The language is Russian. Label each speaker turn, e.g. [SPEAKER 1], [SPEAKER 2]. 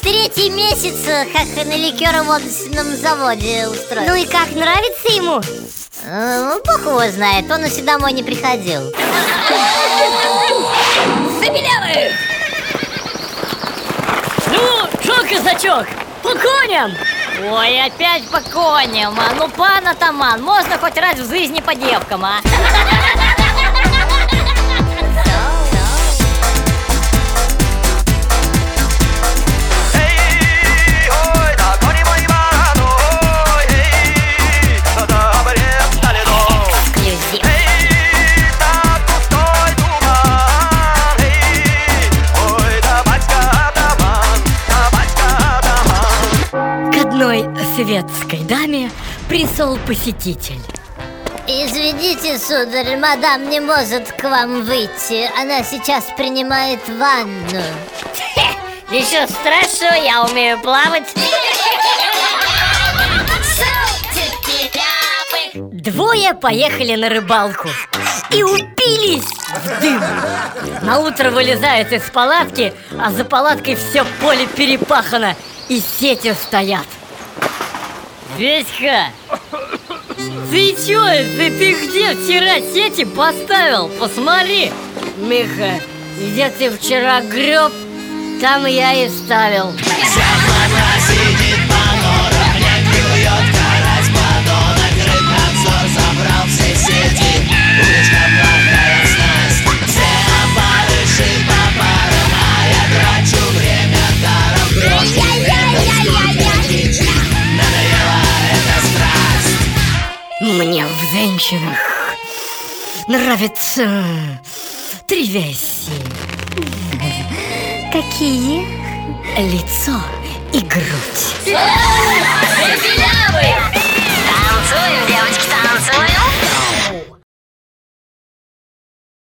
[SPEAKER 1] третий месяц, как на ликероводственном заводе устроен
[SPEAKER 2] Ну и как, нравится ему?
[SPEAKER 1] Э, Бог его знает, он еще домой не приходил
[SPEAKER 3] Забелявых! Ну, шо, казачок, по коням!
[SPEAKER 4] Ой, опять по коням, а ну пан атаман, можно хоть раз в жизни по девкам, а?
[SPEAKER 3] Светской даме присол посетитель.
[SPEAKER 1] Извините, сударь, мадам не может к вам выйти Она сейчас принимает ванну
[SPEAKER 4] Ничего страшного, я умею плавать.
[SPEAKER 3] Двое поехали на рыбалку и упились в дым. На утро вылезают из палатки, а за палаткой все поле перепахано и сети стоят. Веська, ты чё, ты, ты где вчера сети поставил? Посмотри. Миха, где ты вчера греб, там я и ставил. Женщинах нравятся три вещи.
[SPEAKER 2] Какие?
[SPEAKER 3] Лицо и грудь.
[SPEAKER 4] Забелявых!